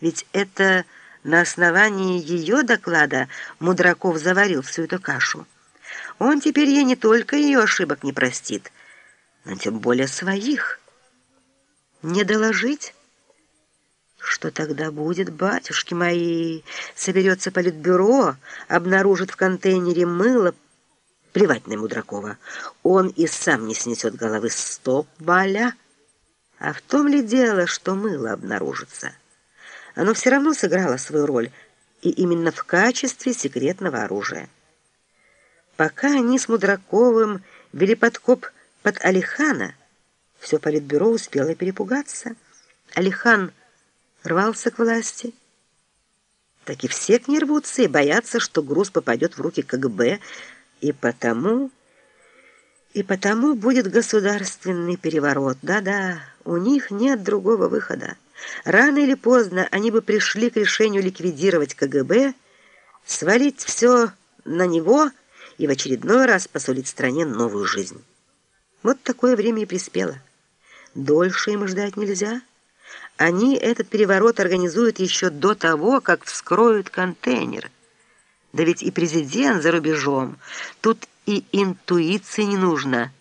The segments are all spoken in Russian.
Ведь это на основании ее доклада Мудраков заварил всю эту кашу. Он теперь ей не только ее ошибок не простит, но тем более своих. Не доложить? Что тогда будет, батюшки мои? Соберется политбюро, обнаружит в контейнере мыло, плевать на Мудракова. Он и сам не снесет головы. Стоп, Валя! А в том ли дело, что мыло обнаружится? Оно все равно сыграло свою роль, и именно в качестве секретного оружия. Пока они с Мудраковым вели подкоп под Алихана, все политбюро успело перепугаться. Алихан рвался к власти. Так и все к ней рвутся и боятся, что груз попадет в руки КГБ, и потому... И потому будет государственный переворот. Да-да, у них нет другого выхода. Рано или поздно они бы пришли к решению ликвидировать КГБ, свалить все на него и в очередной раз посулить стране новую жизнь. Вот такое время и приспело. Дольше им ждать нельзя. Они этот переворот организуют еще до того, как вскроют контейнер. Да ведь и президент за рубежом. Тут и интуиции не нужно.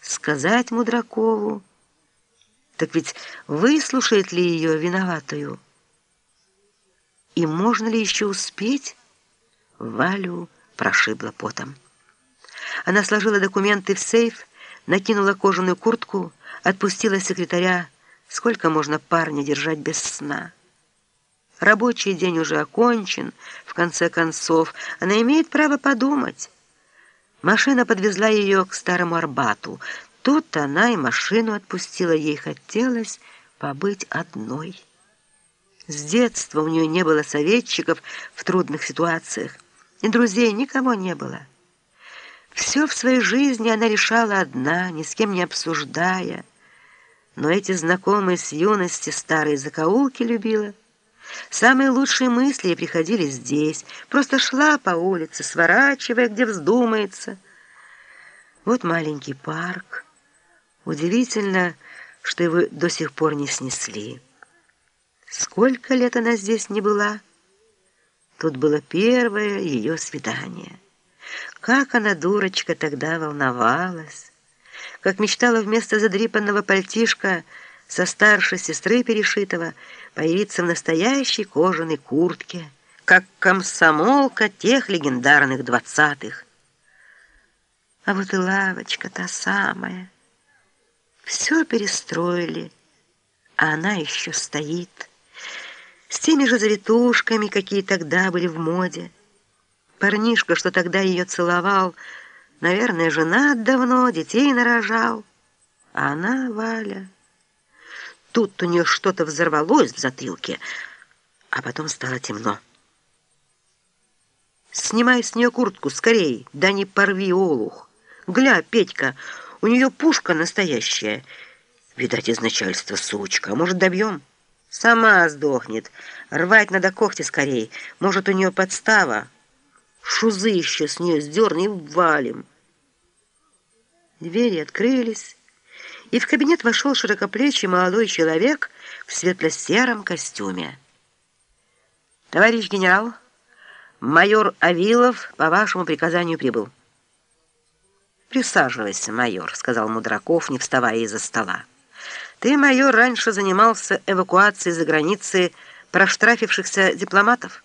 Сказать Мудракову, так ведь выслушает ли ее виноватую? И можно ли еще успеть? Валю прошибла потом. Она сложила документы в сейф, накинула кожаную куртку, отпустила секретаря. Сколько можно парня держать без сна? Рабочий день уже окончен, в конце концов. Она имеет право подумать. Машина подвезла ее к старому Арбату. Тут она и машину отпустила. Ей хотелось побыть одной. С детства у нее не было советчиков в трудных ситуациях. И друзей никого не было. Все в своей жизни она решала одна, ни с кем не обсуждая. Но эти знакомые с юности старые закоулки любила. Самые лучшие мысли ей приходили здесь. Просто шла по улице, сворачивая, где вздумается. Вот маленький парк. Удивительно, что его до сих пор не снесли. Сколько лет она здесь не была? Тут было первое ее свидание. Как она, дурочка, тогда волновалась. Как мечтала вместо задрипанного пальтишка со старшей сестры перешитого появиться в настоящей кожаной куртке, как комсомолка тех легендарных двадцатых. А вот и лавочка та самая. Все перестроили, а она еще стоит. С теми же завитушками, какие тогда были в моде. Парнишка, что тогда ее целовал, наверное, женат давно, детей нарожал. А она, Валя... Тут у нее что-то взорвалось в затылке, а потом стало темно. «Снимай с нее куртку скорей, да не порви олух. Гля, Петька, у нее пушка настоящая. Видать, из начальства сучка. А может, добьем?» «Сама сдохнет. Рвать надо когти скорей. Может, у нее подстава. Шузы еще с нее сдерни и валим». Двери открылись и в кабинет вошел широкоплечий молодой человек в светло-сером костюме. «Товарищ генерал, майор Авилов по вашему приказанию прибыл». «Присаживайся, майор», — сказал Мудраков, не вставая из-за стола. «Ты, майор, раньше занимался эвакуацией за границы проштрафившихся дипломатов?»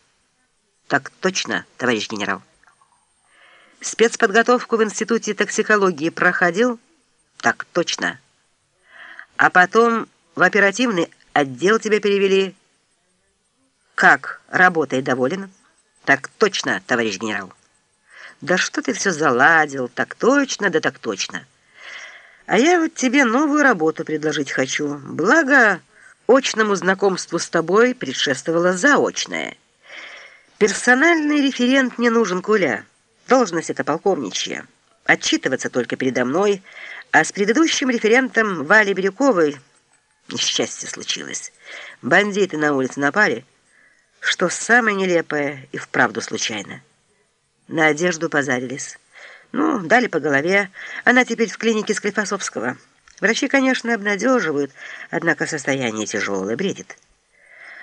«Так точно, товарищ генерал». «Спецподготовку в Институте токсикологии проходил?» «Так точно». А потом в оперативный отдел тебя перевели. Как, работой доволен? Так точно, товарищ генерал. Да что ты все заладил, так точно, да так точно. А я вот тебе новую работу предложить хочу. Благо, очному знакомству с тобой предшествовало заочное. Персональный референт не нужен, Коля. Должность это полковничья. Отчитываться только передо мной – а с предыдущим референтом Валей Бирюковой несчастье случилось. Бандиты на улице напали, что самое нелепое и вправду случайно. На одежду позарились. Ну, дали по голове. Она теперь в клинике Склифосовского. Врачи, конечно, обнадеживают, однако состояние тяжелое, бредит.